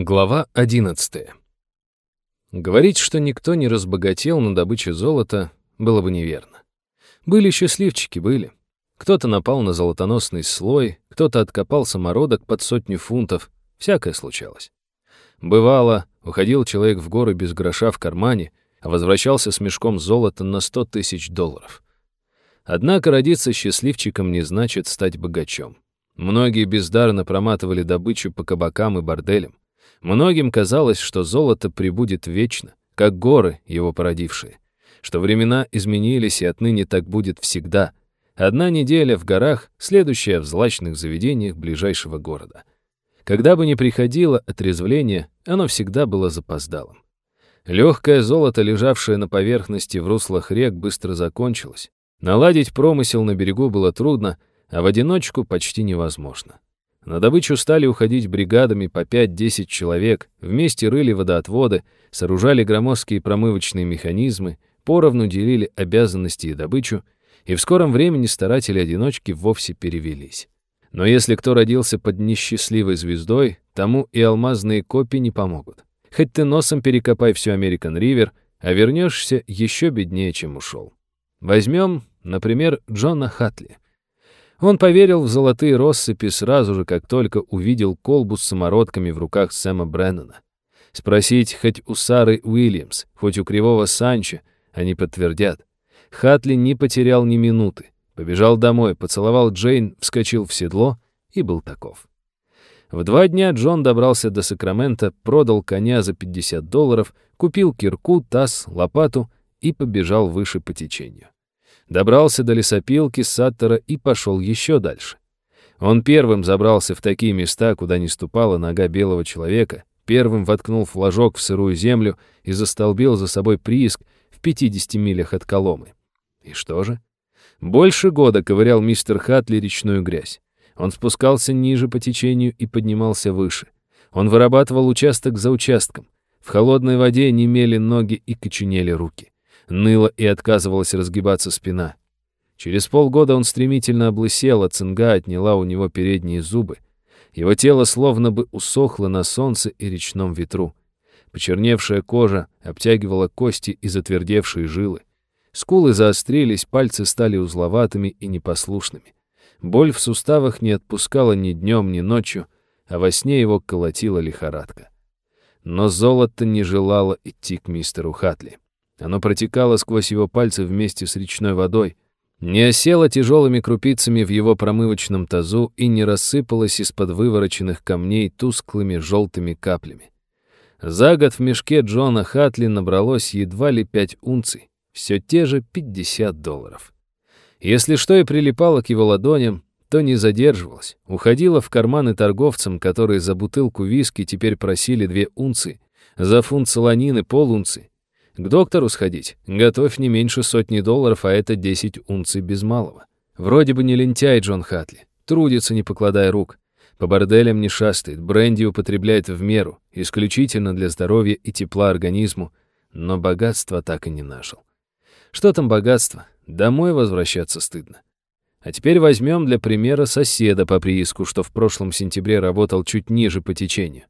Глава 11. Говорить, что никто не разбогател на добыче золота, было бы неверно. Были счастливчики, были. Кто-то напал на золотоносный слой, кто-то откопал самородок под сотню фунтов, всякое случалось. Бывало, уходил человек в горы без гроша в кармане, а возвращался с мешком золота на сто тысяч долларов. Однако родиться счастливчиком не значит стать богачом. Многие бездарно проматывали добычу по кабакам и борделям. Многим казалось, что золото прибудет вечно, как горы, его породившие, что времена изменились и отныне так будет всегда. Одна неделя в горах, следующая в злачных заведениях ближайшего города. Когда бы ни приходило отрезвление, оно всегда было запоздалым. Легкое золото, лежавшее на поверхности в руслах рек, быстро закончилось. Наладить промысел на берегу было трудно, а в одиночку почти невозможно. На добычу стали уходить бригадами по 5-10 человек, вместе рыли водоотводы, сооружали громоздкие промывочные механизмы, поровну делили обязанности и добычу, и в скором времени старатели-одиночки вовсе перевелись. Но если кто родился под несчастливой звездой, тому и алмазные копии не помогут. Хоть ты носом перекопай всю Американ Ривер, а вернешься еще беднее, чем ушел. Возьмем, например, Джона Хатли — он поверил в золотые россыпи сразу же, как только увидел колбу с самородками в руках Сэма Бреннана. Спросить хоть у Сары Уильямс, хоть у Кривого Санчо, они подтвердят. Хатли не потерял ни минуты. Побежал домой, поцеловал Джейн, вскочил в седло и был таков. В два дня Джон добрался до Сакрамента, продал коня за 50 долларов, купил кирку, таз, лопату и побежал выше по течению добрался до лесопилки Саттера и пошел еще дальше. Он первым забрался в такие места, куда не ступала нога белого человека, первым воткнул флажок в сырую землю и застолбил за собой прииск в 50 милях от Коломы. И что же? Больше года ковырял мистер Хатли речную грязь. Он спускался ниже по течению и поднимался выше. Он вырабатывал участок за участком. В холодной воде немели ноги и коченели руки. Ныла и отказывалась разгибаться спина. Через полгода он стремительно облысел, а цинга отняла у него передние зубы. Его тело словно бы усохло на солнце и речном ветру. Почерневшая кожа обтягивала кости и затвердевшие жилы. Скулы заострились, пальцы стали узловатыми и непослушными. Боль в суставах не отпускала ни днем, ни ночью, а во сне его колотила лихорадка. Но золото не желало идти к мистеру Хатли. Оно протекало сквозь его пальцы вместе с речной водой, не осело тяжелыми крупицами в его промывочном тазу и не рассыпалось из-под вывороченных камней тусклыми желтыми каплями. За год в мешке Джона Хатли набралось едва ли пять унций, все те же 50 долларов. Если что и прилипало к его ладоням, то не задерживалось, уходило в карманы торговцам, которые за бутылку виски теперь просили две унции, за фунт солонины полунции, к доктору сходить. Готовь не меньше сотни долларов, а это 10 унций без малого. Вроде бы не лентяй Джон Хатли. Трудится, не покладая рук. По борделям не шастает, бренди употребляет в меру, исключительно для здоровья и тепла организму, но богатства так и не нашел. Что там богатство? Домой возвращаться стыдно. А теперь возьмем для примера соседа по прииску, что в прошлом сентябре работал чуть ниже по течению.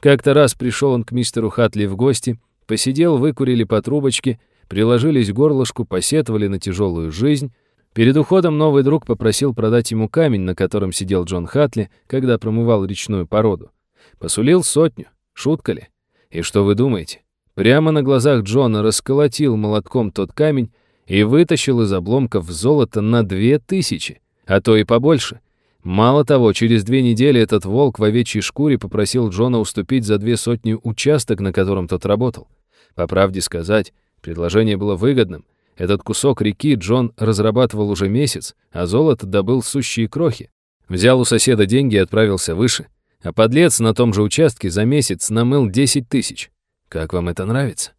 Как-то раз пришел он к мистеру Хатли в гости — Посидел, выкурили по трубочке, приложились к горлышку, посетовали на тяжелую жизнь. Перед уходом новый друг попросил продать ему камень, на котором сидел Джон Хатли, когда промывал речную породу. Посулил сотню. Шутка ли? И что вы думаете? Прямо на глазах Джона расколотил молотком тот камень и вытащил из обломков золото на две тысячи, а то и побольше. Мало того, через две недели этот волк в овечьей шкуре попросил Джона уступить за две сотни участок, на котором тот работал. По правде сказать, предложение было выгодным. Этот кусок реки Джон разрабатывал уже месяц, а золото добыл сущие крохи. Взял у соседа деньги и отправился выше. А подлец на том же участке за месяц намыл 10 тысяч. Как вам это нравится?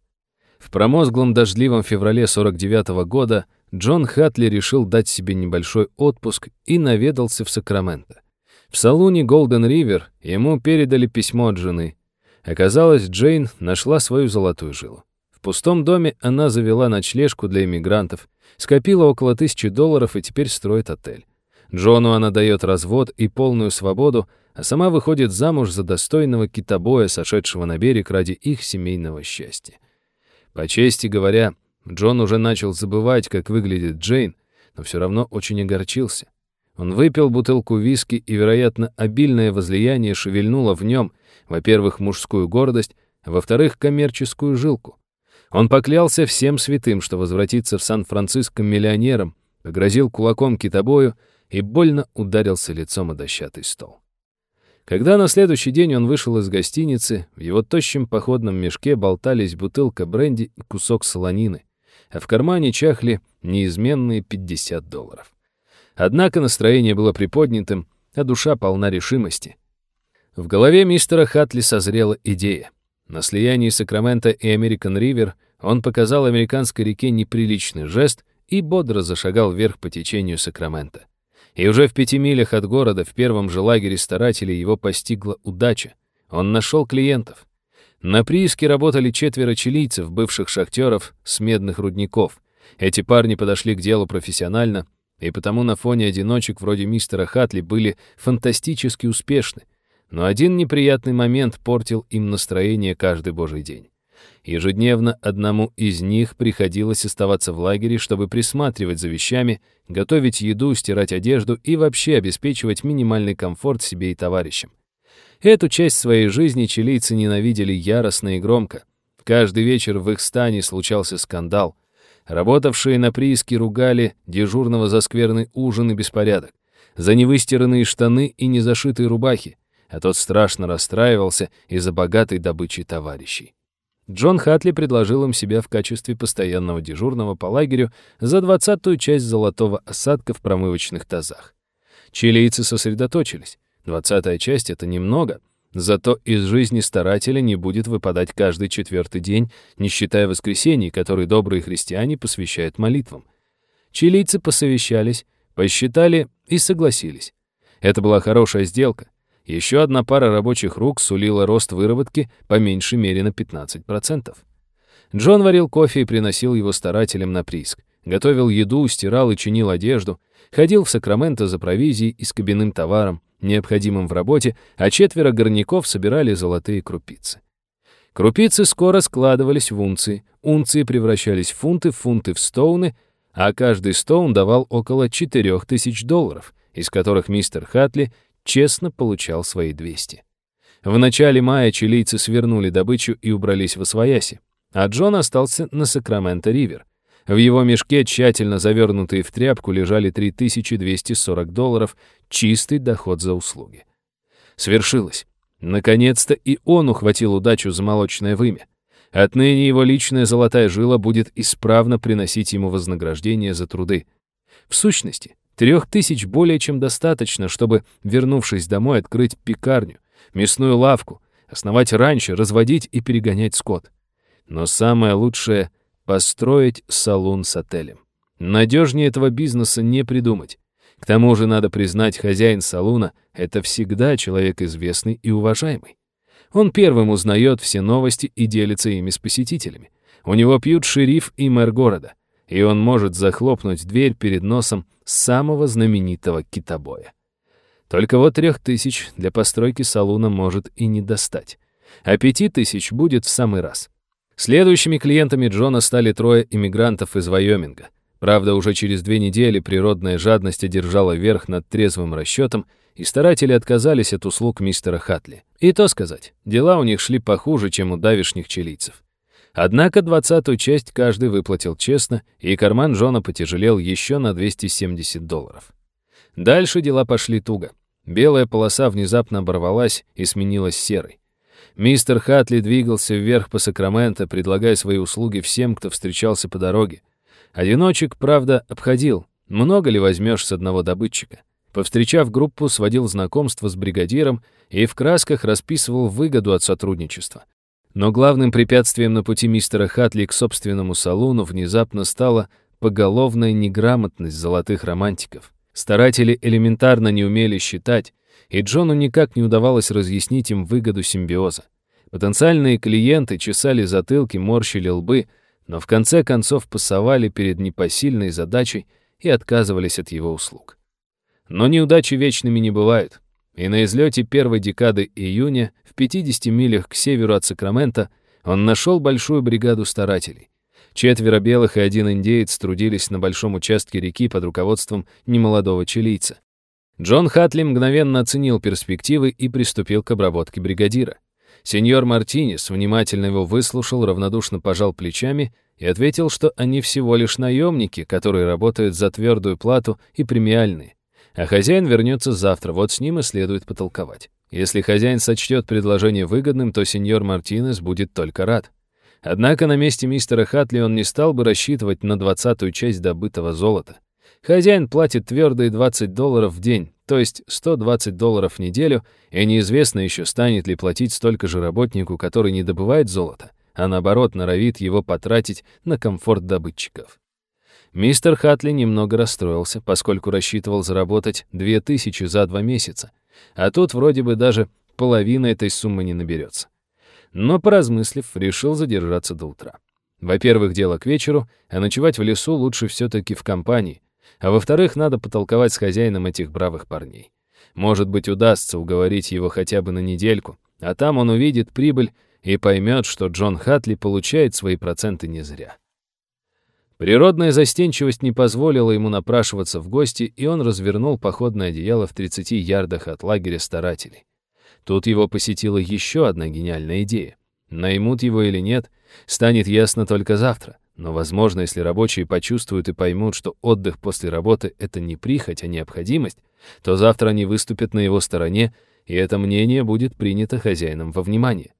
В промозглом дождливом феврале 49 -го года Джон Хатли решил дать себе небольшой отпуск и наведался в Сакраменто. В салуне Голден Ривер ему передали письмо от жены. Оказалось, Джейн нашла свою золотую жилу. В пустом доме она завела ночлежку для иммигрантов, скопила около тысячи долларов и теперь строит отель. Джону она дает развод и полную свободу, а сама выходит замуж за достойного китобоя, сошедшего на берег ради их семейного счастья. По чести говоря, Джон уже начал забывать, как выглядит Джейн, но все равно очень огорчился. Он выпил бутылку виски, и, вероятно, обильное возлияние шевельнуло в нем, во-первых, мужскую гордость, а во-вторых, коммерческую жилку. Он поклялся всем святым, что возвратится в Сан-Франциско миллионером, погрозил кулаком китобою и больно ударился лицом о дощатый стол. Когда на следующий день он вышел из гостиницы, в его тощем походном мешке болтались бутылка бренди и кусок солонины, а в кармане чахли неизменные 50 долларов. Однако настроение было приподнятым, а душа полна решимости. В голове мистера Хатли созрела идея. На слиянии Сакрамента и Американ Ривер он показал американской реке неприличный жест и бодро зашагал вверх по течению Сакрамента. И уже в пяти милях от города, в первом же лагере старателей, его постигла удача. Он нашел клиентов. На прииске работали четверо чилийцев, бывших шахтеров с медных рудников. Эти парни подошли к делу профессионально, и потому на фоне одиночек вроде мистера Хатли были фантастически успешны. Но один неприятный момент портил им настроение каждый божий день. Ежедневно одному из них приходилось оставаться в лагере, чтобы присматривать за вещами, готовить еду, стирать одежду и вообще обеспечивать минимальный комфорт себе и товарищам. Эту часть своей жизни чилийцы ненавидели яростно и громко. Каждый вечер в их стане случался скандал. Работавшие на прииске ругали дежурного за скверный ужин и беспорядок, за невыстиранные штаны и незашитые рубахи, а тот страшно расстраивался из-за богатой добычи товарищей. Джон Хатли предложил им себя в качестве постоянного дежурного по лагерю за двадцатую часть золотого осадка в промывочных тазах. Чилийцы сосредоточились. Двадцатая часть — это немного, зато из жизни старателя не будет выпадать каждый четвертый день, не считая воскресений, которые добрые христиане посвящают молитвам. Чилийцы посовещались, посчитали и согласились. Это была хорошая сделка. Еще одна пара рабочих рук сулила рост выработки по меньшей мере на 15%. Джон варил кофе и приносил его старателям на прииск. Готовил еду, стирал и чинил одежду. Ходил в Сакраменто за провизией и с кабинным товаром, необходимым в работе, а четверо горняков собирали золотые крупицы. Крупицы скоро складывались в унции, унции превращались в фунты, фунты в стоуны, а каждый стоун давал около 4000 долларов, из которых мистер Хатли честно получал свои 200. В начале мая чилийцы свернули добычу и убрались в Освояси, а Джон остался на Сакраменто-Ривер. В его мешке, тщательно завернутые в тряпку, лежали 3240 долларов, чистый доход за услуги. Свершилось. Наконец-то и он ухватил удачу за молочное вымя. Отныне его личная золотая жила будет исправно приносить ему вознаграждение за труды. В сущности, Трех тысяч более чем достаточно, чтобы, вернувшись домой, открыть пекарню, мясную лавку, основать раньше, разводить и перегонять скот. Но самое лучшее — построить салон с отелем. Надежнее этого бизнеса не придумать. К тому же, надо признать, хозяин салуна — это всегда человек известный и уважаемый. Он первым узнает все новости и делится ими с посетителями. У него пьют шериф и мэр города — и он может захлопнуть дверь перед носом самого знаменитого китобоя. Только вот трех тысяч для постройки салуна может и не достать. А пяти тысяч будет в самый раз. Следующими клиентами Джона стали трое иммигрантов из Вайоминга. Правда, уже через две недели природная жадность одержала верх над трезвым расчетом, и старатели отказались от услуг мистера Хатли. И то сказать, дела у них шли похуже, чем у давишних чилийцев. Однако двадцатую часть каждый выплатил честно, и карман Джона потяжелел еще на 270 долларов. Дальше дела пошли туго. Белая полоса внезапно оборвалась и сменилась серой. Мистер Хатли двигался вверх по Сакраменто, предлагая свои услуги всем, кто встречался по дороге. Одиночек, правда, обходил. Много ли возьмешь с одного добытчика? Повстречав группу, сводил знакомство с бригадиром и в красках расписывал выгоду от сотрудничества. Но главным препятствием на пути мистера Хатли к собственному салону внезапно стала поголовная неграмотность золотых романтиков. Старатели элементарно не умели считать, и Джону никак не удавалось разъяснить им выгоду симбиоза. Потенциальные клиенты чесали затылки, морщили лбы, но в конце концов пасовали перед непосильной задачей и отказывались от его услуг. Но неудачи вечными не бывают. и на излете первой декады июня в 50 милях к северу от Сакрамента он нашел большую бригаду старателей. Четверо белых и один индеец трудились на большом участке реки под руководством немолодого чилийца. Джон Хатли мгновенно оценил перспективы и приступил к обработке бригадира. Сеньор Мартинес внимательно его выслушал, равнодушно пожал плечами и ответил, что они всего лишь наемники, которые работают за твердую плату и премиальные. А хозяин вернется завтра, вот с ним и следует потолковать. Если хозяин сочтет предложение выгодным, то сеньор Мартинес будет только рад. Однако на месте мистера Хатли он не стал бы рассчитывать на двадцатую часть добытого золота. Хозяин платит твердые 20 долларов в день, то есть 120 долларов в неделю, и неизвестно еще, станет ли платить столько же работнику, который не добывает золото, а наоборот норовит его потратить на комфорт добытчиков. Мистер Хатли немного расстроился, поскольку рассчитывал заработать 2000 за два месяца, а тут вроде бы даже половина этой суммы не наберется но, поразмыслив, решил задержаться до утра. Во-первых, дело к вечеру, а ночевать в лесу лучше все-таки в компании, а во-вторых, надо потолковать с хозяином этих бравых парней. Может быть, удастся уговорить его хотя бы на недельку, а там он увидит прибыль и поймет, что Джон Хатли получает свои проценты не зря. Природная застенчивость не позволила ему напрашиваться в гости, и он развернул походное одеяло в 30 ярдах от лагеря старателей. Тут его посетила еще одна гениальная идея. Наймут его или нет, станет ясно только завтра. Но, возможно, если рабочие почувствуют и поймут, что отдых после работы — это не прихоть, а необходимость, то завтра они выступят на его стороне, и это мнение будет принято хозяином во внимание.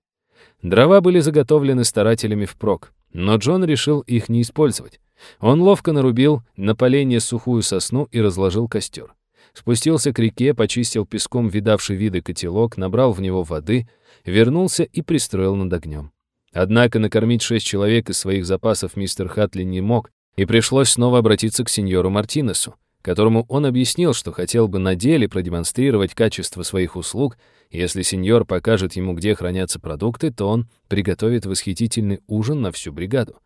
Дрова были заготовлены старателями впрок, но Джон решил их не использовать. Он ловко нарубил на поленье сухую сосну и разложил костер спустился к реке, почистил песком видавший виды котелок, набрал в него воды, вернулся и пристроил над огнем. Однако накормить шесть человек из своих запасов мистер Хатли не мог, и пришлось снова обратиться к сеньору Мартинесу, которому он объяснил, что хотел бы на деле продемонстрировать качество своих услуг, и если сеньор покажет ему, где хранятся продукты, то он приготовит восхитительный ужин на всю бригаду.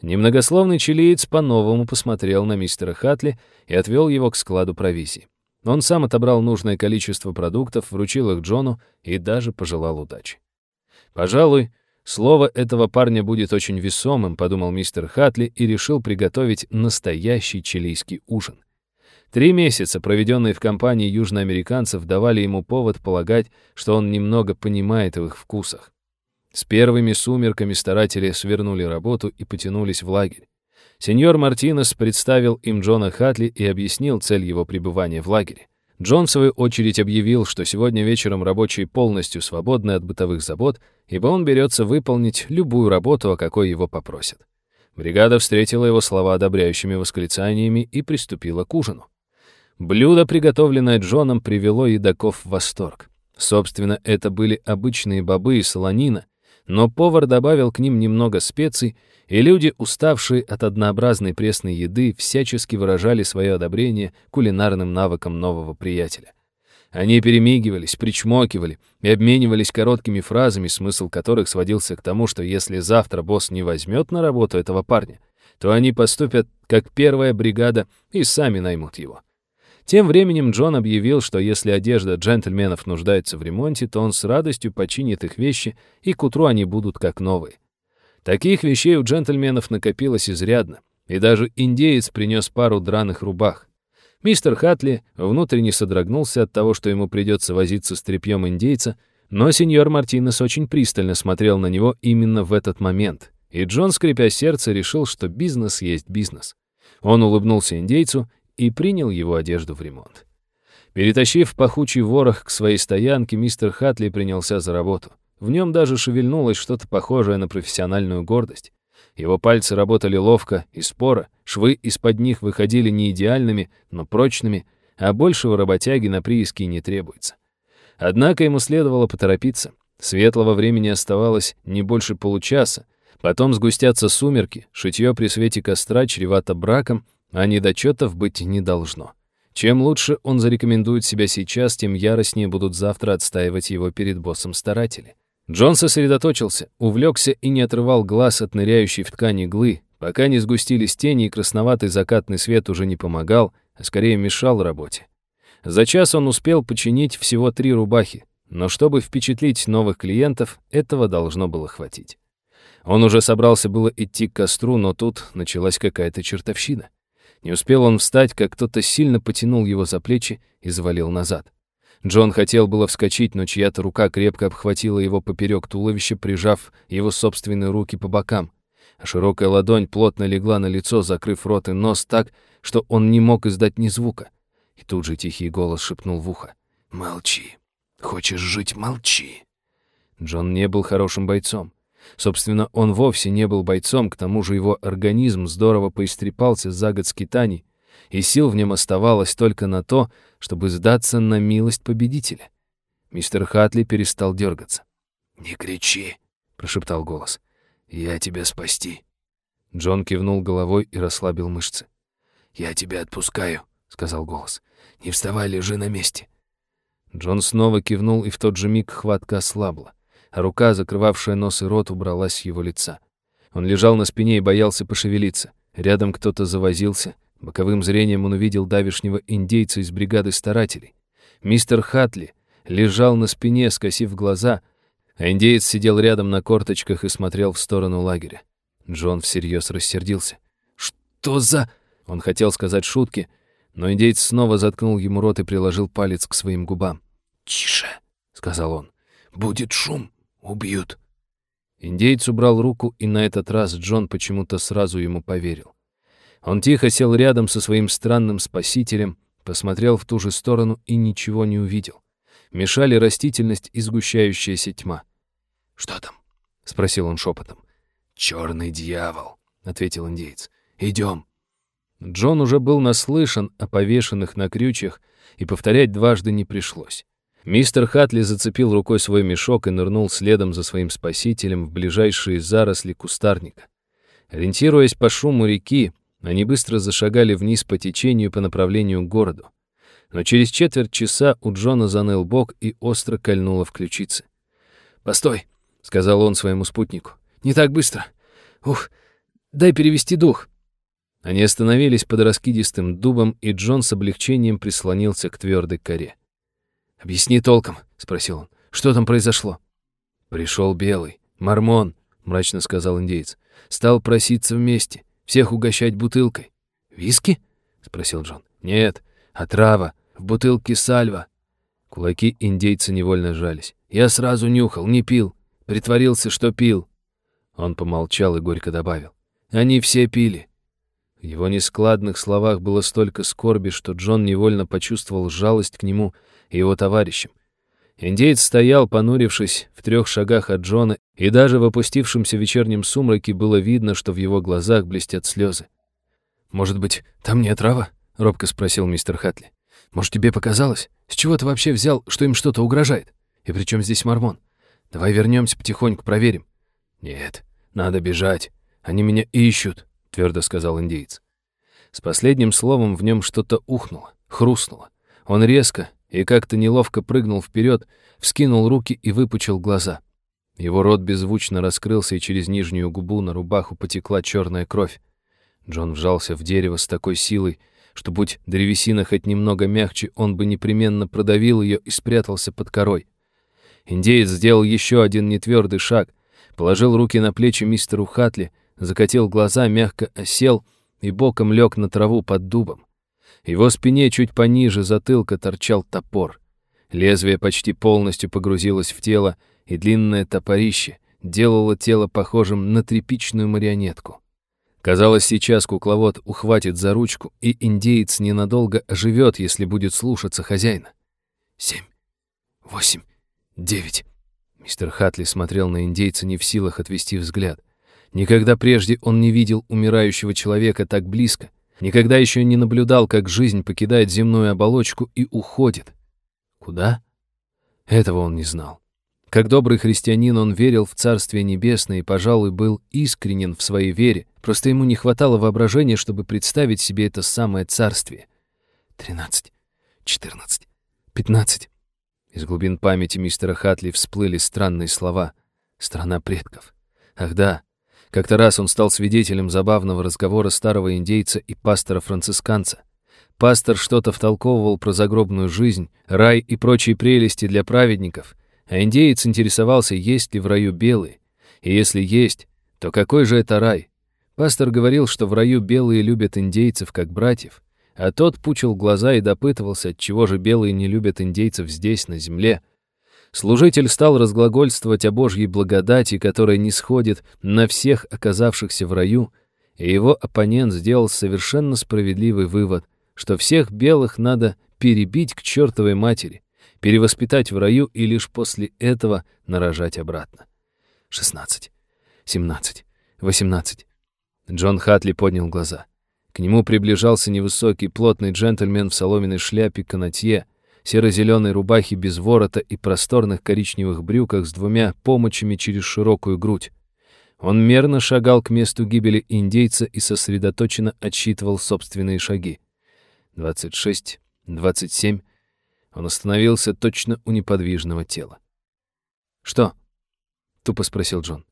Немногословный чилиец по-новому посмотрел на мистера Хатли и отвел его к складу провизии. Он сам отобрал нужное количество продуктов, вручил их Джону и даже пожелал удачи. «Пожалуй, слово этого парня будет очень весомым», — подумал мистер Хатли и решил приготовить настоящий чилийский ужин. Три месяца, проведенные в компании южноамериканцев, давали ему повод полагать, что он немного понимает в их вкусах. С первыми сумерками старатели свернули работу и потянулись в лагерь. Сеньор Мартинес представил им Джона Хатли и объяснил цель его пребывания в лагере. Джон, в свою очередь, объявил, что сегодня вечером рабочие полностью свободны от бытовых забот, ибо он берется выполнить любую работу, о какой его попросят. Бригада встретила его слова одобряющими восклицаниями и приступила к ужину. Блюдо, приготовленное Джоном, привело едоков в восторг. Собственно, это были обычные бобы и солонина, но повар добавил к ним немного специй, и люди, уставшие от однообразной пресной еды, всячески выражали свое одобрение кулинарным навыкам нового приятеля. Они перемигивались, причмокивали и обменивались короткими фразами, смысл которых сводился к тому, что если завтра босс не возьмет на работу этого парня, то они поступят как первая бригада и сами наймут его. Тем временем Джон объявил, что если одежда джентльменов нуждается в ремонте, то он с радостью починит их вещи, и к утру они будут как новые. Таких вещей у джентльменов накопилось изрядно, и даже индеец принес пару драных рубах. Мистер Хатли внутренне содрогнулся от того, что ему придется возиться с тряпьем индейца, но сеньор Мартинес очень пристально смотрел на него именно в этот момент, и Джон, скрипя сердце, решил, что бизнес есть бизнес. Он улыбнулся индейцу и принял его одежду в ремонт. Перетащив пахучий ворох к своей стоянке, мистер Хатли принялся за работу. В нем даже шевельнулось что-то похожее на профессиональную гордость. Его пальцы работали ловко и споро, швы из-под них выходили не идеальными, но прочными, а большего работяги на прииске не требуется. Однако ему следовало поторопиться. Светлого времени оставалось не больше получаса, потом сгустятся сумерки, шитье при свете костра чревато браком, а недочетов быть не должно. Чем лучше он зарекомендует себя сейчас, тем яростнее будут завтра отстаивать его перед боссом старатели. Джон сосредоточился, увлекся и не отрывал глаз от ныряющей в ткани иглы, пока не сгустились тени и красноватый закатный свет уже не помогал, а скорее мешал работе. За час он успел починить всего три рубахи, но чтобы впечатлить новых клиентов, этого должно было хватить. Он уже собрался было идти к костру, но тут началась какая-то чертовщина. Не успел он встать, как кто-то сильно потянул его за плечи и завалил назад. Джон хотел было вскочить, но чья-то рука крепко обхватила его поперек туловища, прижав его собственные руки по бокам. А широкая ладонь плотно легла на лицо, закрыв рот и нос так, что он не мог издать ни звука. И тут же тихий голос шепнул в ухо. «Молчи. Хочешь жить — молчи». Джон не был хорошим бойцом. Собственно, он вовсе не был бойцом, к тому же его организм здорово поистрепался за год скитаний, и сил в нем оставалось только на то, чтобы сдаться на милость победителя. Мистер Хатли перестал дергаться. «Не кричи», — прошептал голос. «Я тебя спасти». Джон кивнул головой и расслабил мышцы. «Я тебя отпускаю», — сказал голос. «Не вставай, лежи на месте». Джон снова кивнул, и в тот же миг хватка ослабла, а рука, закрывавшая нос и рот, убралась с его лица. Он лежал на спине и боялся пошевелиться. Рядом кто-то завозился, Боковым зрением он увидел давишнего индейца из бригады старателей. Мистер Хатли лежал на спине, скосив глаза, а индеец сидел рядом на корточках и смотрел в сторону лагеря. Джон всерьез рассердился. «Что за...» Он хотел сказать шутки, но индейец снова заткнул ему рот и приложил палец к своим губам. «Тише», — сказал он. «Будет шум, убьют». Индейец убрал руку, и на этот раз Джон почему-то сразу ему поверил. Он тихо сел рядом со своим странным спасителем, посмотрел в ту же сторону и ничего не увидел. Мешали растительность и сгущающаяся тьма. «Что там?» — спросил он шепотом. «Черный дьявол», — ответил индейец. «Идем». Джон уже был наслышан о повешенных на крючьях, и повторять дважды не пришлось. Мистер Хатли зацепил рукой свой мешок и нырнул следом за своим спасителем в ближайшие заросли кустарника. Ориентируясь по шуму реки, они быстро зашагали вниз по течению по направлению к городу. Но через четверть часа у Джона заныл бок и остро кольнуло в ключице. «Постой», — сказал он своему спутнику. «Не так быстро. Ух, дай перевести дух». Они остановились под раскидистым дубом, и Джон с облегчением прислонился к твердой коре. «Объясни толком», — спросил он. «Что там произошло?» «Пришел белый. Мормон», — мрачно сказал индейец. «Стал проситься вместе. Всех угощать бутылкой. «Виски?» — спросил Джон. «Нет, отрава. В бутылке сальва». Кулаки индейца невольно сжались. «Я сразу нюхал, не пил. Притворился, что пил». Он помолчал и горько добавил. «Они все пили». В его нескладных словах было столько скорби, что Джон невольно почувствовал жалость к нему и его товарищам. Индеец стоял, понурившись, в трех шагах от Джона, и даже в опустившемся вечернем сумраке было видно, что в его глазах блестят слезы. «Может быть, там не отрава?» — робко спросил мистер Хатли. «Может, тебе показалось? С чего ты вообще взял, что им что-то угрожает? И при чем здесь мормон? Давай вернемся потихоньку, проверим». «Нет, надо бежать. Они меня ищут», — твердо сказал индеец. С последним словом в нем что-то ухнуло, хрустнуло. Он резко, и как-то неловко прыгнул вперед, вскинул руки и выпучил глаза. Его рот беззвучно раскрылся, и через нижнюю губу на рубаху потекла черная кровь. Джон вжался в дерево с такой силой, что, будь древесина хоть немного мягче, он бы непременно продавил ее и спрятался под корой. Индеец сделал еще один нетвердый шаг, положил руки на плечи мистеру Хатли, закатил глаза, мягко осел и боком лег на траву под дубом. Его спине чуть пониже затылка торчал топор. Лезвие почти полностью погрузилось в тело, и длинное топорище делало тело похожим на тряпичную марионетку. Казалось, сейчас кукловод ухватит за ручку, и индеец ненадолго оживет, если будет слушаться хозяина. «Семь, восемь, девять...» Мистер Хатли смотрел на индейца не в силах отвести взгляд. Никогда прежде он не видел умирающего человека так близко — Никогда еще не наблюдал, как жизнь покидает земную оболочку и уходит. Куда? Этого он не знал. Как добрый христианин он верил в Царствие Небесное и, пожалуй, был искренен в своей вере. Просто ему не хватало воображения, чтобы представить себе это самое царствие. Тринадцать, четырнадцать, пятнадцать. Из глубин памяти мистера Хатли всплыли странные слова. «Страна предков». Ах да, как-то раз он стал свидетелем забавного разговора старого индейца и пастора-францисканца. Пастор что-то втолковывал про загробную жизнь, рай и прочие прелести для праведников, а индеец интересовался, есть ли в раю белые. И если есть, то какой же это рай? Пастор говорил, что в раю белые любят индейцев как братьев, а тот пучил глаза и допытывался, отчего же белые не любят индейцев здесь, на земле. Служитель стал разглагольствовать о Божьей благодати, которая не сходит на всех оказавшихся в раю, и его оппонент сделал совершенно справедливый вывод, что всех белых надо перебить к чертовой матери, перевоспитать в раю и лишь после этого нарожать обратно. 16, 17, 18. Джон Хатли поднял глаза. К нему приближался невысокий, плотный джентльмен в соломенной шляпе канатье, серо-зеленой рубахе без ворота и просторных коричневых брюках с двумя помощами через широкую грудь. Он мерно шагал к месту гибели индейца и сосредоточенно отсчитывал собственные шаги. 26, 27. Он остановился точно у неподвижного тела. «Что?» — тупо спросил Джон.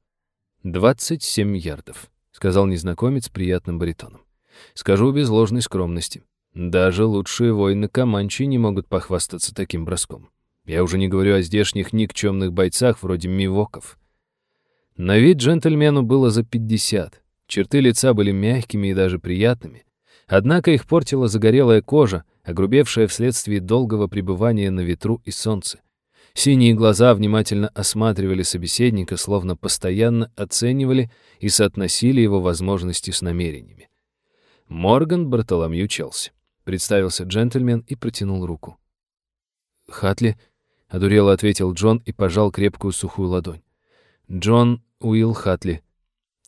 «Двадцать семь ярдов», — сказал незнакомец приятным баритоном. «Скажу без ложной скромности. Даже лучшие воины Каманчи не могут похвастаться таким броском. Я уже не говорю о здешних никчемных бойцах вроде мивоков. На вид джентльмену было за пятьдесят. Черты лица были мягкими и даже приятными. Однако их портила загорелая кожа, огрубевшая вследствие долгого пребывания на ветру и солнце. Синие глаза внимательно осматривали собеседника, словно постоянно оценивали и соотносили его возможности с намерениями. Морган Бартоломью Челси. Представился джентльмен и протянул руку. «Хатли?» — одурело ответил Джон и пожал крепкую сухую ладонь. «Джон Уилл Хатли.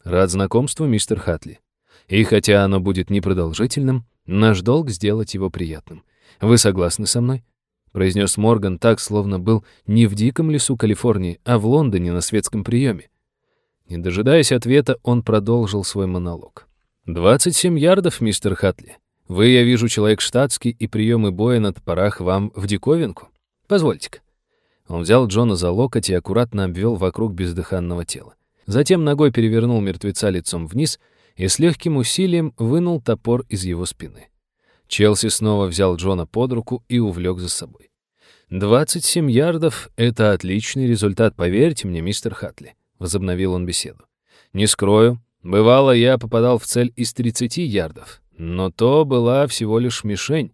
Рад знакомству, мистер Хатли. И хотя оно будет непродолжительным, наш долг сделать его приятным. Вы согласны со мной?» произнес Морган так, словно был не в диком лесу Калифорнии, а в Лондоне на светском приеме. Не дожидаясь ответа, он продолжил свой монолог. «Двадцать семь ярдов, мистер Хатли. Вы, я вижу, человек штатский, и приемы боя на топорах вам в диковинку. Позвольте-ка». Он взял Джона за локоть и аккуратно обвел вокруг бездыханного тела. Затем ногой перевернул мертвеца лицом вниз и с легким усилием вынул топор из его спины. Челси снова взял Джона под руку и увлек за собой. «Двадцать семь ярдов — это отличный результат, поверьте мне, мистер Хатли», — возобновил он беседу. «Не скрою, бывало, я попадал в цель из тридцати ярдов, но то была всего лишь мишень.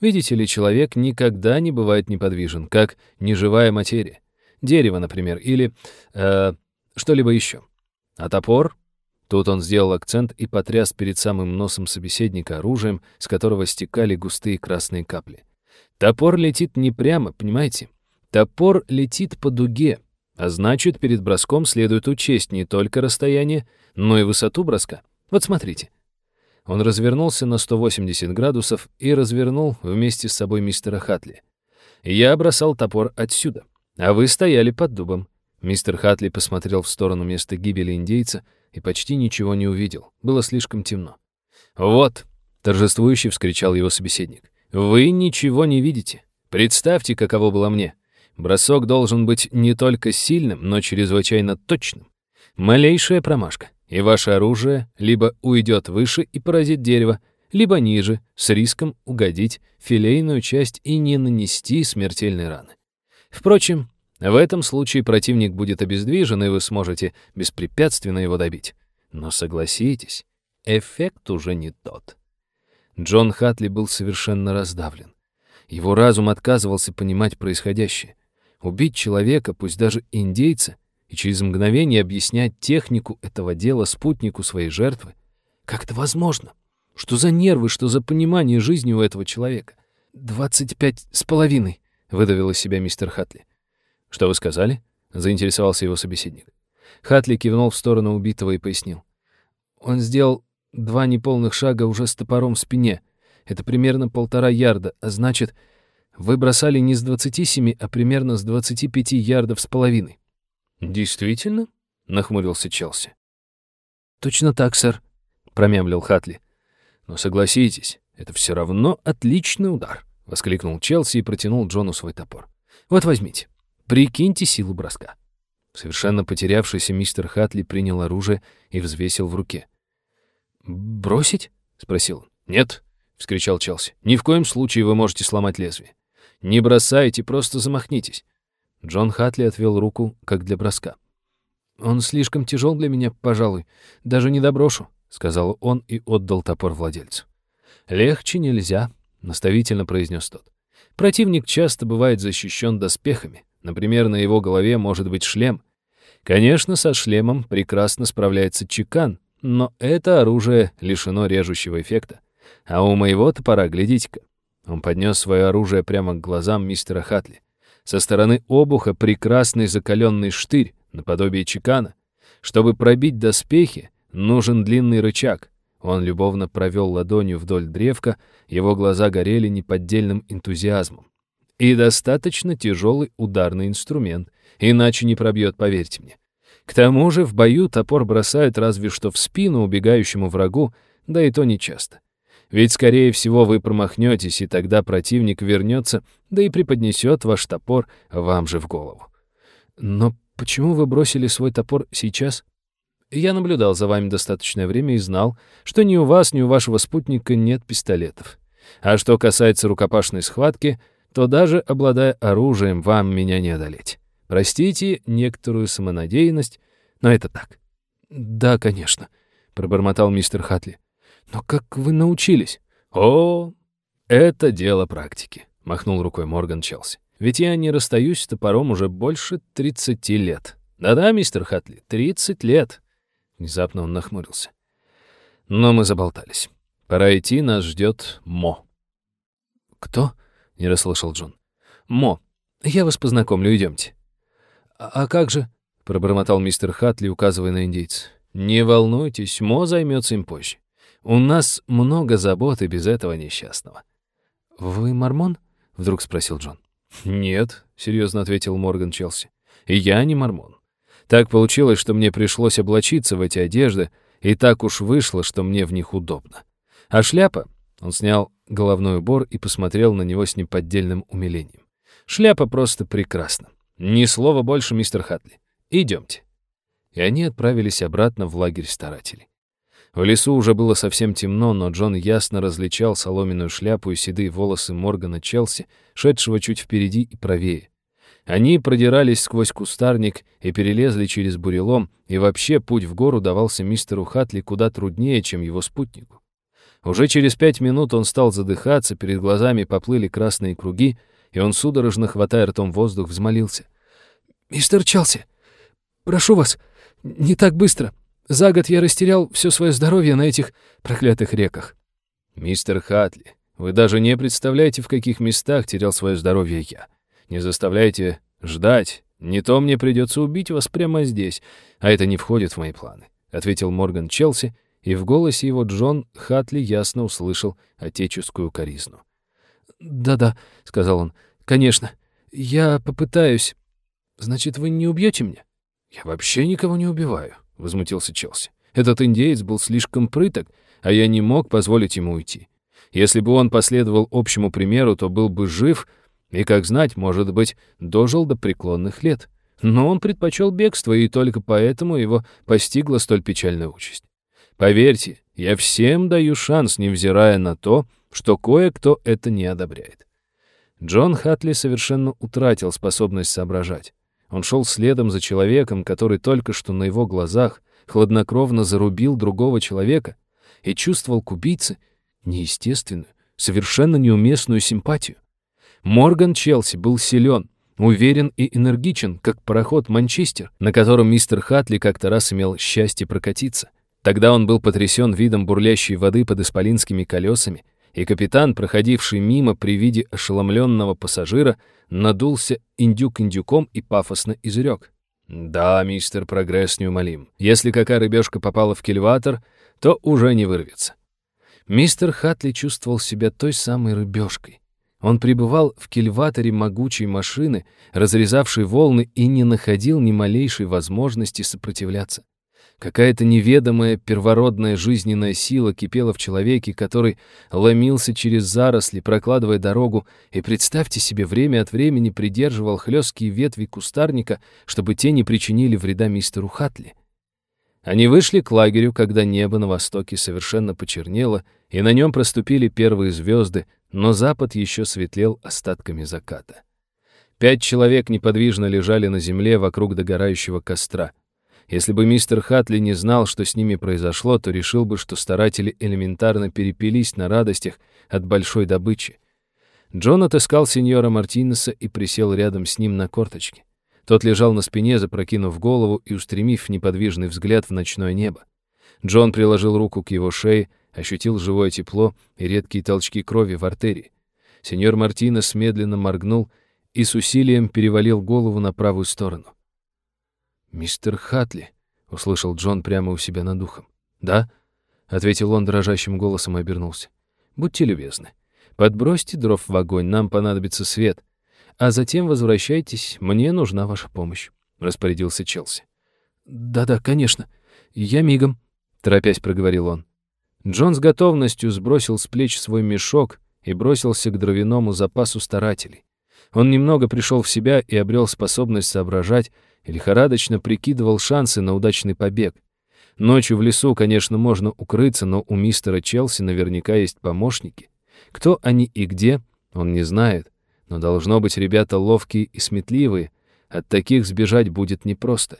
Видите ли, человек никогда не бывает неподвижен, как неживая материя. Дерево, например, или э, что-либо еще. А топор? Тут он сделал акцент и потряс перед самым носом собеседника оружием, с которого стекали густые красные капли. Топор летит не прямо, понимаете? Топор летит по дуге, а значит, перед броском следует учесть не только расстояние, но и высоту броска. Вот смотрите. Он развернулся на 180 градусов и развернул вместе с собой мистера Хатли. Я бросал топор отсюда, а вы стояли под дубом. Мистер Хатли посмотрел в сторону места гибели индейца и почти ничего не увидел. Было слишком темно. «Вот!» — торжествующе вскричал его собеседник. «Вы ничего не видите. Представьте, каково было мне. Бросок должен быть не только сильным, но чрезвычайно точным. Малейшая промашка, и ваше оружие либо уйдет выше и поразит дерево, либо ниже, с риском угодить филейную часть и не нанести смертельной раны. Впрочем, в этом случае противник будет обездвижен, и вы сможете беспрепятственно его добить. Но согласитесь, эффект уже не тот. Джон Хатли был совершенно раздавлен. Его разум отказывался понимать происходящее. Убить человека, пусть даже индейца, и через мгновение объяснять технику этого дела спутнику своей жертвы? Как это возможно? Что за нервы, что за понимание жизни у этого человека? «Двадцать пять с половиной», — выдавил из себя мистер Хатли. «Что вы сказали?» — заинтересовался его собеседник. Хатли кивнул в сторону убитого и пояснил. Он сделал два неполных шага уже с топором в спине. Это примерно полтора ярда, а значит, вы бросали не с двадцати семи, а примерно с двадцати пяти ярдов с половиной. «Действительно?» — нахмурился Челси. «Точно так, сэр», — промямлил Хатли. «Но согласитесь, это все равно отличный удар», — воскликнул Челси и протянул Джону свой топор. «Вот возьмите, прикиньте силу броска». Совершенно потерявшийся мистер Хатли принял оружие и взвесил в руке. «Бросить?» — спросил он. «Нет, вскричал Челси. «Ни в коем случае вы можете сломать лезвие. Не бросайте, просто замахнитесь». Джон Хатли отвел руку, как для броска. «Он слишком тяжел для меня, пожалуй. Даже не доброшу», — сказал он и отдал топор владельцу. «Легче нельзя», — наставительно произнес тот. «Противник часто бывает защищен доспехами. Например, на его голове может быть шлем. Конечно, со шлемом прекрасно справляется чекан, но это оружие лишено режущего эффекта. А у моего топора, глядите-ка. Он поднес свое оружие прямо к глазам мистера Хатли. Со стороны обуха прекрасный закаленный штырь, наподобие чекана. Чтобы пробить доспехи, нужен длинный рычаг. Он любовно провел ладонью вдоль древка, его глаза горели неподдельным энтузиазмом. И достаточно тяжелый ударный инструмент, иначе не пробьет, поверьте мне. К тому же в бою топор бросают разве что в спину убегающему врагу, да и то нечасто. Ведь, скорее всего, вы промахнетесь, и тогда противник вернется, да и преподнесет ваш топор вам же в голову. Но почему вы бросили свой топор сейчас? Я наблюдал за вами достаточное время и знал, что ни у вас, ни у вашего спутника нет пистолетов. А что касается рукопашной схватки, то даже обладая оружием, вам меня не одолеть. Простите некоторую самонадеянность, но это так. «Да, конечно», — пробормотал мистер Хатли. «Но как вы научились?» «О, это дело практики», — махнул рукой Морган Челси. «Ведь я не расстаюсь с топором уже больше 30 лет. Да-да, мистер Хатли, 30 лет». Внезапно он нахмурился. Но мы заболтались. Пора идти, нас ждет Мо. «Кто?» — не расслышал Джон. «Мо. Я вас познакомлю, идемте». «А, «А как же?» — пробормотал мистер Хатли, указывая на индейца. «Не волнуйтесь, Мо займется им позже. У нас много забот и без этого несчастного». «Вы мормон?» — вдруг спросил Джон. «Нет», — серьезно ответил Морган Челси. «И я не мормон. Так получилось, что мне пришлось облачиться в эти одежды, и так уж вышло, что мне в них удобно. А шляпа...» — он снял головной убор и посмотрел на него с неподдельным умилением. «Шляпа просто прекрасна. Ни слова больше, мистер Хатли. Идемте». И они отправились обратно в лагерь старателей. В лесу уже было совсем темно, но Джон ясно различал соломенную шляпу и седые волосы Моргана Челси, шедшего чуть впереди и правее. Они продирались сквозь кустарник и перелезли через бурелом, и вообще путь в гору давался мистеру Хатли куда труднее, чем его спутнику. Уже через пять минут он стал задыхаться, перед глазами поплыли красные круги, и он, судорожно хватая ртом воздух, взмолился. «Мистер Челси, прошу вас, не так быстро!» За год я растерял все свое здоровье на этих проклятых реках. Мистер Хатли, вы даже не представляете, в каких местах терял свое здоровье я. Не заставляйте ждать. Не то мне придется убить вас прямо здесь, а это не входит в мои планы», — ответил Морган Челси, и в голосе его Джон Хатли ясно услышал отеческую коризну. «Да-да», — сказал он, — «конечно. Я попытаюсь. Значит, вы не убьете меня?» «Я вообще никого не убиваю возмутился Челси. «Этот индеец был слишком прыток, а я не мог позволить ему уйти. Если бы он последовал общему примеру, то был бы жив и, как знать, может быть, дожил до преклонных лет. Но он предпочел бегство, и только поэтому его постигла столь печальная участь. Поверьте, я всем даю шанс, невзирая на то, что кое-кто это не одобряет. Джон Хатли совершенно утратил способность соображать. Он шел следом за человеком, который только что на его глазах хладнокровно зарубил другого человека и чувствовал к убийце неестественную, совершенно неуместную симпатию. Морган Челси был силен, уверен и энергичен, как пароход «Манчестер», на котором мистер Хатли как-то раз имел счастье прокатиться. Тогда он был потрясен видом бурлящей воды под исполинскими колесами, и капитан, проходивший мимо при виде ошеломленного пассажира, надулся индюк индюком и пафосно изрек. «Да, мистер Прогресс неумолим. Если какая рыбешка попала в кильватор, то уже не вырвется». Мистер Хатли чувствовал себя той самой рыбешкой. Он пребывал в кильваторе могучей машины, разрезавшей волны, и не находил ни малейшей возможности сопротивляться. Какая-то неведомая первородная жизненная сила кипела в человеке, который ломился через заросли, прокладывая дорогу, и, представьте себе, время от времени придерживал хлесткие ветви кустарника, чтобы те не причинили вреда мистеру Хатли. Они вышли к лагерю, когда небо на востоке совершенно почернело, и на нем проступили первые звезды, но запад еще светлел остатками заката. Пять человек неподвижно лежали на земле вокруг догорающего костра. Если бы мистер Хатли не знал, что с ними произошло, то решил бы, что старатели элементарно перепились на радостях от большой добычи. Джон отыскал сеньора Мартинеса и присел рядом с ним на корточке. Тот лежал на спине, запрокинув голову и устремив неподвижный взгляд в ночное небо. Джон приложил руку к его шее, ощутил живое тепло и редкие толчки крови в артерии. Сеньор Мартинес медленно моргнул и с усилием перевалил голову на правую сторону. «Мистер Хатли», — услышал Джон прямо у себя над ухом. «Да?» — ответил он дрожащим голосом и обернулся. «Будьте любезны. Подбросьте дров в огонь, нам понадобится свет а затем возвращайтесь, мне нужна ваша помощь», — распорядился Челси. «Да-да, конечно. Я мигом», — торопясь проговорил он. Джон с готовностью сбросил с плеч свой мешок и бросился к дровяному запасу старателей. Он немного пришел в себя и обрел способность соображать и лихорадочно прикидывал шансы на удачный побег. Ночью в лесу, конечно, можно укрыться, но у мистера Челси наверняка есть помощники. Кто они и где, он не знает. Но должно быть, ребята ловкие и сметливые. От таких сбежать будет непросто.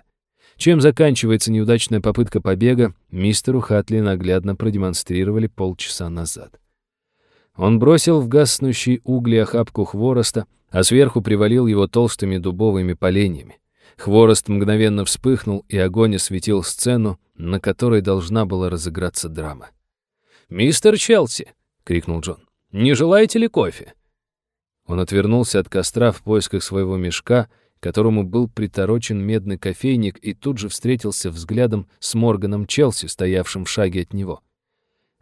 Чем заканчивается неудачная попытка побега, мистеру Хатли наглядно продемонстрировали полчаса назад. Он бросил в гаснущие угли охапку хвороста, а сверху привалил его толстыми дубовыми поленьями. Хворост мгновенно вспыхнул, и огонь осветил сцену, на которой должна была разыграться драма. «Мистер Челси!» — крикнул Джон. «Не желаете ли кофе?» Он отвернулся от костра в поисках своего мешка, которому был приторочен медный кофейник, и тут же встретился взглядом с Морганом Челси, стоявшим в шаге от него.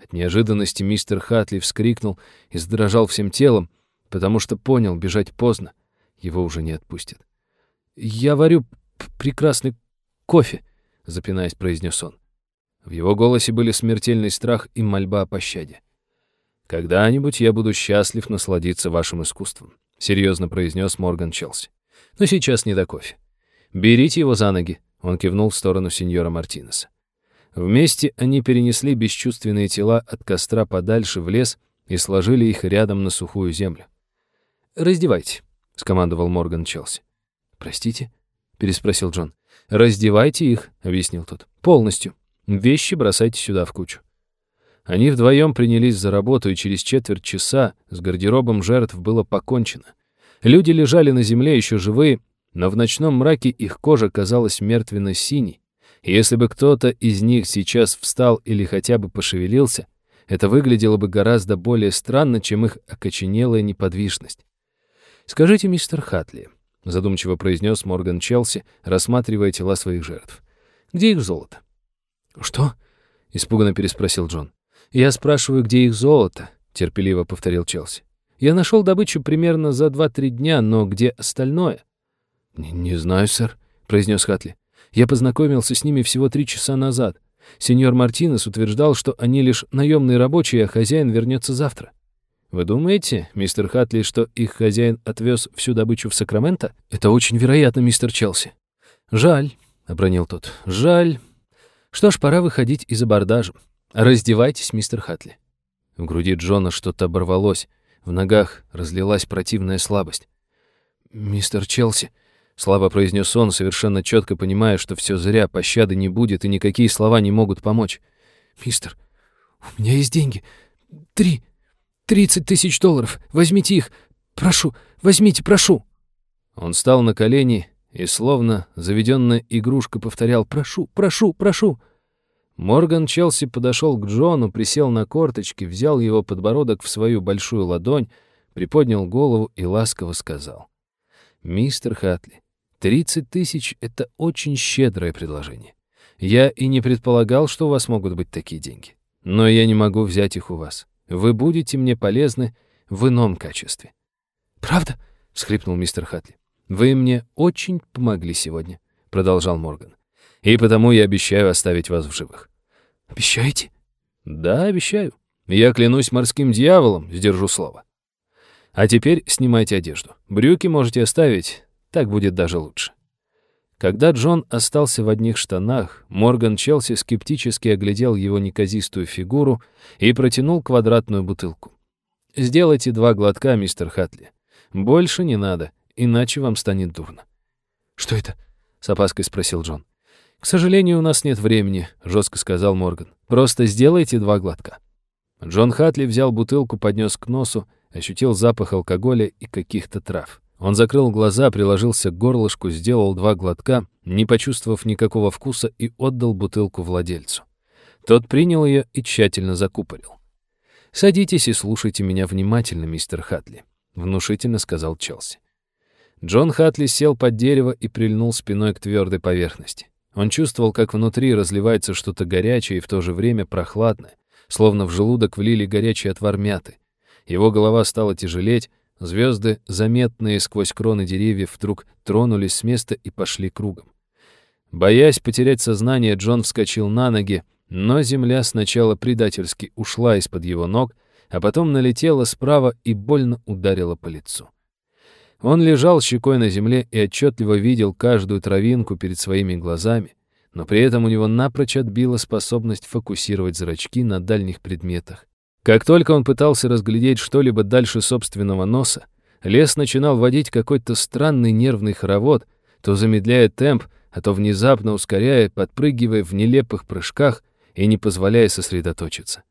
От неожиданности мистер Хатли вскрикнул и задрожал всем телом, потому что понял, бежать поздно. Его уже не отпустят. «Я варю прекрасный кофе», — запинаясь, произнес он. В его голосе были смертельный страх и мольба о пощаде. «Когда-нибудь я буду счастлив насладиться вашим искусством», — серьезно произнес Морган Челси. «Но сейчас не до кофе. Берите его за ноги», — он кивнул в сторону сеньора Мартинеса. Вместе они перенесли бесчувственные тела от костра подальше в лес и сложили их рядом на сухую землю. «Раздевайте», — скомандовал Морган Челси. «Простите?» — переспросил Джон. «Раздевайте их», — объяснил тот. «Полностью. Вещи бросайте сюда в кучу». Они вдвоем принялись за работу, и через четверть часа с гардеробом жертв было покончено. Люди лежали на земле еще живые, но в ночном мраке их кожа казалась мертвенно-синей. Если бы кто-то из них сейчас встал или хотя бы пошевелился, это выглядело бы гораздо более странно, чем их окоченелая неподвижность. «Скажите, мистер Хатли», — задумчиво произнес Морган Челси, рассматривая тела своих жертв, — «где их золото?» «Что?» — испуганно переспросил Джон. «Я спрашиваю, где их золото?» — терпеливо повторил Челси. «Я нашел добычу примерно за два-три дня, но где остальное?» «Не, не знаю, сэр», — произнес Хатли. «Я познакомился с ними всего три часа назад. Сеньор Мартинес утверждал, что они лишь наемные рабочие, а хозяин вернется завтра». «Вы думаете, мистер Хатли, что их хозяин отвез всю добычу в Сакраменто?» «Это очень вероятно, мистер Челси». «Жаль», — обронил тот, — «жаль. Что ж, пора выходить из абордажа. «Раздевайтесь, мистер Хатли». В груди Джона что-то оборвалось, в ногах разлилась противная слабость. «Мистер Челси», — слабо произнес он, совершенно четко понимая, что все зря, пощады не будет и никакие слова не могут помочь. «Мистер, у меня есть деньги. Три. Тридцать тысяч долларов. Возьмите их. Прошу, возьмите, прошу». Он встал на колени и, словно заведенная игрушка, повторял «Прошу, прошу, прошу». Морган Челси подошел к Джону, присел на корточки, взял его подбородок в свою большую ладонь, приподнял голову и ласково сказал. «Мистер Хатли, 30 тысяч — это очень щедрое предложение. Я и не предполагал, что у вас могут быть такие деньги. Но я не могу взять их у вас. Вы будете мне полезны в ином качестве». «Правда?» — всхлипнул мистер Хатли. «Вы мне очень помогли сегодня», — продолжал Морган. «И потому я обещаю оставить вас в живых. Обещаете? Да, обещаю. Я клянусь морским дьяволом, сдержу слово. А теперь снимайте одежду. Брюки можете оставить, так будет даже лучше. Когда Джон остался в одних штанах, Морган Челси скептически оглядел его неказистую фигуру и протянул квадратную бутылку. «Сделайте два глотка, мистер Хатли. Больше не надо, иначе вам станет дурно». «Что это?» — с опаской спросил Джон. «К сожалению, у нас нет времени», — жестко сказал Морган. «Просто сделайте два глотка». Джон Хатли взял бутылку, поднес к носу, ощутил запах алкоголя и каких-то трав. Он закрыл глаза, приложился к горлышку, сделал два глотка, не почувствовав никакого вкуса, и отдал бутылку владельцу. Тот принял ее и тщательно закупорил. «Садитесь и слушайте меня внимательно, мистер Хатли», — внушительно сказал Челси. Джон Хатли сел под дерево и прильнул спиной к твердой поверхности. Он чувствовал, как внутри разливается что-то горячее и в то же время прохладное, словно в желудок влили горячий отвар мяты. Его голова стала тяжелеть, Звезды, заметные сквозь кроны деревьев, вдруг тронулись с места и пошли кругом. Боясь потерять сознание, Джон вскочил на ноги, но земля сначала предательски ушла из-под его ног, а потом налетела справа и больно ударила по лицу. Он лежал щекой на земле и отчетливо видел каждую травинку перед своими глазами, но при этом у него напрочь отбила способность фокусировать зрачки на дальних предметах. Как только он пытался разглядеть что-либо дальше собственного носа, лес начинал водить какой-то странный нервный хоровод, то замедляя темп, а то внезапно ускоряя, подпрыгивая в нелепых прыжках и не позволяя сосредоточиться.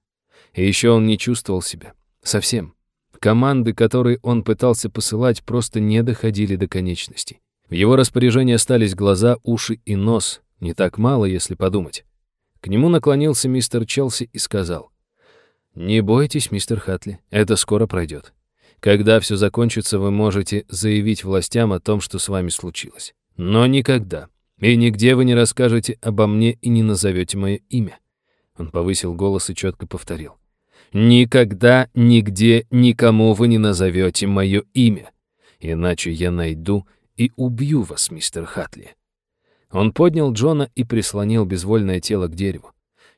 И еще он не чувствовал себя. Совсем. Команды, которые он пытался посылать, просто не доходили до конечностей. В его распоряжении остались глаза, уши и нос. Не так мало, если подумать. К нему наклонился мистер Челси и сказал — «Не бойтесь, мистер Хатли, это скоро пройдет. Когда все закончится, вы можете заявить властям о том, что с вами случилось. Но никогда. И нигде вы не расскажете обо мне и не назовете мое имя». Он повысил голос и четко повторил. «Никогда, нигде, никому вы не назовете мое имя. Иначе я найду и убью вас, мистер Хатли». Он поднял Джона и прислонил безвольное тело к дереву.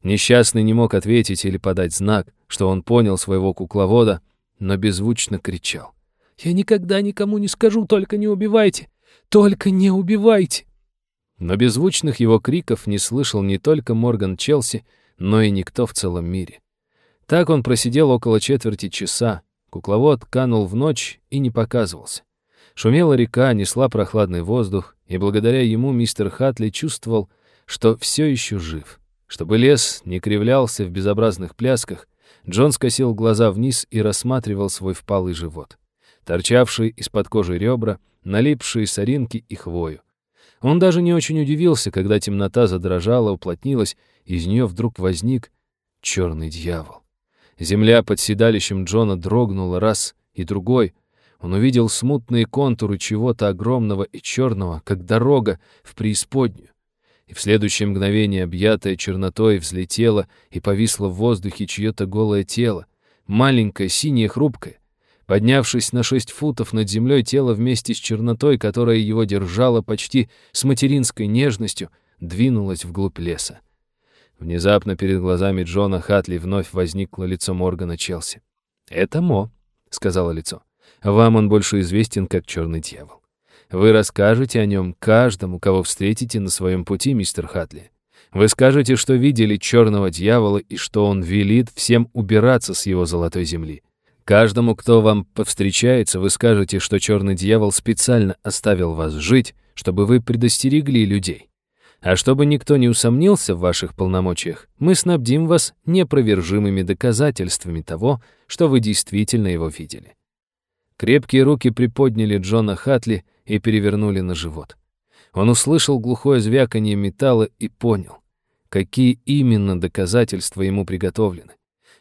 Несчастный не мог ответить или подать знак, что он понял своего кукловода, но беззвучно кричал. «Я никогда никому не скажу, только не убивайте! Только не убивайте!» Но беззвучных его криков не слышал не только Морган Челси, но и никто в целом мире. Так он просидел около четверти часа. Кукловод канул в ночь и не показывался. Шумела река, несла прохладный воздух, и благодаря ему мистер Хатли чувствовал, что все еще жив. Чтобы лес не кривлялся в безобразных плясках, Джон скосил глаза вниз и рассматривал свой впалый живот, торчавший из-под кожи ребра, налипшие соринки и хвою. Он даже не очень удивился, когда темнота задрожала, уплотнилась, и из нее вдруг возник черный дьявол. Земля под седалищем Джона дрогнула раз и другой. Он увидел смутные контуры чего-то огромного и черного, как дорога в преисподнюю и в следующее мгновение, объятая чернотой, взлетело и повисло в воздухе чье-то голое тело, маленькое, синее, хрупкое. Поднявшись на шесть футов над землей, тело вместе с чернотой, которая его держала почти с материнской нежностью, двинулось вглубь леса. Внезапно перед глазами Джона Хатли вновь возникло лицо Моргана Челси. «Это Мо», — сказала лицо. «Вам он больше известен как черный дьявол. Вы расскажете о нем каждому, кого встретите на своем пути, мистер Хатли. Вы скажете, что видели черного дьявола и что он велит всем убираться с его золотой земли. Каждому, кто вам повстречается, вы скажете, что черный дьявол специально оставил вас жить, чтобы вы предостерегли людей. А чтобы никто не усомнился в ваших полномочиях, мы снабдим вас непровержимыми доказательствами того, что вы действительно его видели. Крепкие руки приподняли Джона Хатли и перевернули на живот. Он услышал глухое звяканье металла и понял, какие именно доказательства ему приготовлены.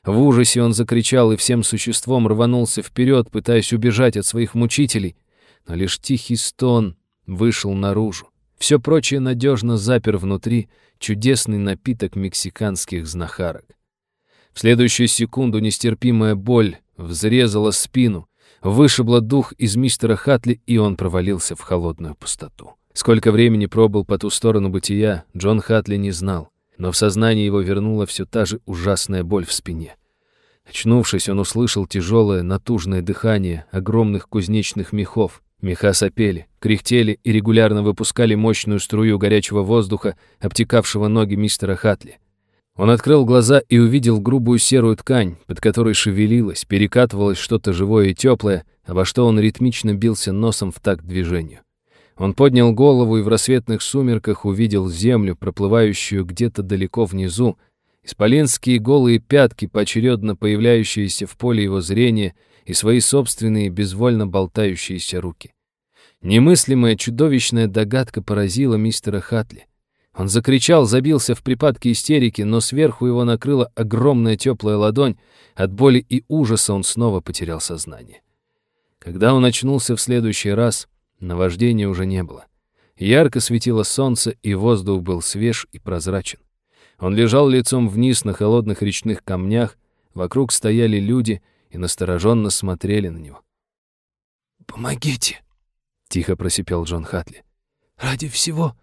В ужасе он закричал и всем существом рванулся вперед, пытаясь убежать от своих мучителей, но лишь тихий стон вышел наружу. Все прочее надежно запер внутри чудесный напиток мексиканских знахарок. В следующую секунду нестерпимая боль взрезала спину, вышибла дух из мистера Хатли, и он провалился в холодную пустоту. Сколько времени пробыл по ту сторону бытия, Джон Хатли не знал, но в сознание его вернула все та же ужасная боль в спине. Очнувшись, он услышал тяжелое, натужное дыхание огромных кузнечных мехов, Меха сопели, кряхтели и регулярно выпускали мощную струю горячего воздуха, обтекавшего ноги мистера Хатли. Он открыл глаза и увидел грубую серую ткань, под которой шевелилось, перекатывалось что-то живое и теплое, обо что он ритмично бился носом в такт движению. Он поднял голову и в рассветных сумерках увидел землю, проплывающую где-то далеко внизу, исполинские голые пятки, поочередно появляющиеся в поле его зрения, и свои собственные безвольно болтающиеся руки. Немыслимая чудовищная догадка поразила мистера Хатли. Он закричал, забился в припадке истерики, но сверху его накрыла огромная теплая ладонь. От боли и ужаса он снова потерял сознание. Когда он очнулся в следующий раз, наваждения уже не было. Ярко светило солнце, и воздух был свеж и прозрачен. Он лежал лицом вниз на холодных речных камнях, вокруг стояли люди и настороженно смотрели на него. «Помогите!» — тихо просипел Джон Хатли. «Ради всего!»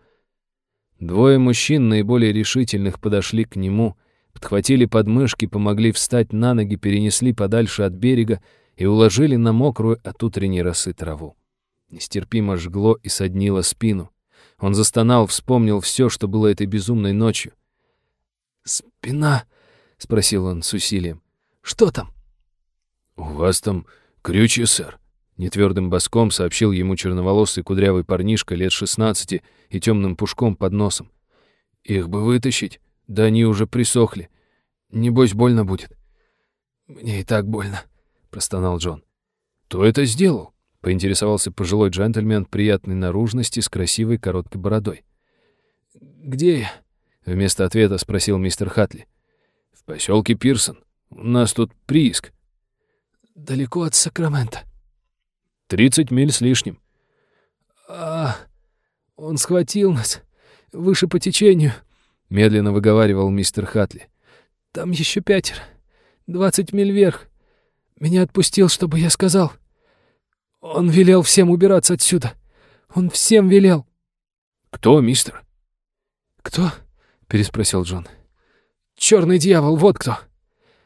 Двое мужчин, наиболее решительных, подошли к нему, подхватили подмышки, помогли встать на ноги, перенесли подальше от берега и уложили на мокрую от утренней росы траву. Нестерпимо жгло и соднило спину. Он застонал, вспомнил все, что было этой безумной ночью. «Спина?» — спросил он с усилием. «Что там?» «У вас там крючья, сэр», — нетвердым боском сообщил ему черноволосый кудрявый парнишка лет шестнадцати и темным пушком под носом. «Их бы вытащить, да они уже присохли. Небось, больно будет». «Мне и так больно», — простонал Джон. «Кто это сделал?» — поинтересовался пожилой джентльмен приятной наружности с красивой короткой бородой. «Где я?» — вместо ответа спросил мистер Хатли. «В поселке Пирсон. У нас тут прииск». «Далеко от Сакрамента?» «Тридцать миль с лишним». «А, он схватил нас. Выше по течению», — медленно выговаривал мистер Хатли. «Там еще пятеро. Двадцать миль вверх. Меня отпустил, чтобы я сказал. Он велел всем убираться отсюда. Он всем велел». «Кто, мистер?» «Кто?» — переспросил Джон. «Черный дьявол, вот кто.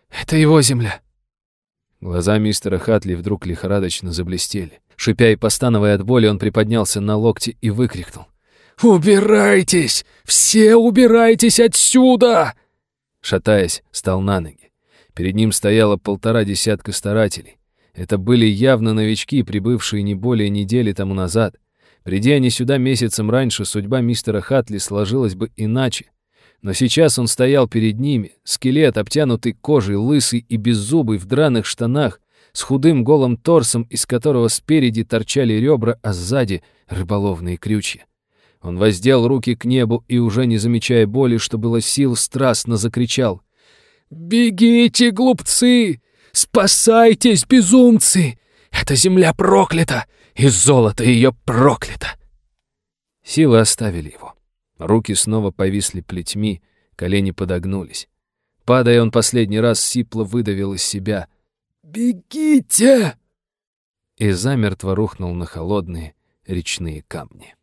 Это его земля». Глаза мистера Хатли вдруг лихорадочно заблестели. Шипя и постановая от боли, он приподнялся на локти и выкрикнул. «Убирайтесь! Все убирайтесь отсюда!» Шатаясь, стал на ноги. Перед ним стояло полтора десятка старателей. Это были явно новички, прибывшие не более недели тому назад. Приди они сюда месяцем раньше, судьба мистера Хатли сложилась бы иначе. Но сейчас он стоял перед ними, скелет, обтянутый кожей, лысый и беззубый, в драных штанах, с худым голым торсом, из которого спереди торчали ребра, а сзади — рыболовные крючья. Он воздел руки к небу и, уже не замечая боли, что было сил, страстно закричал. «Бегите, глупцы! Спасайтесь, безумцы! Эта земля проклята, и золото ее проклято!» Силы оставили его. Руки снова повисли плетьми, колени подогнулись. Падая, он последний раз сипло выдавил из себя «Бегите!» и замертво рухнул на холодные речные камни.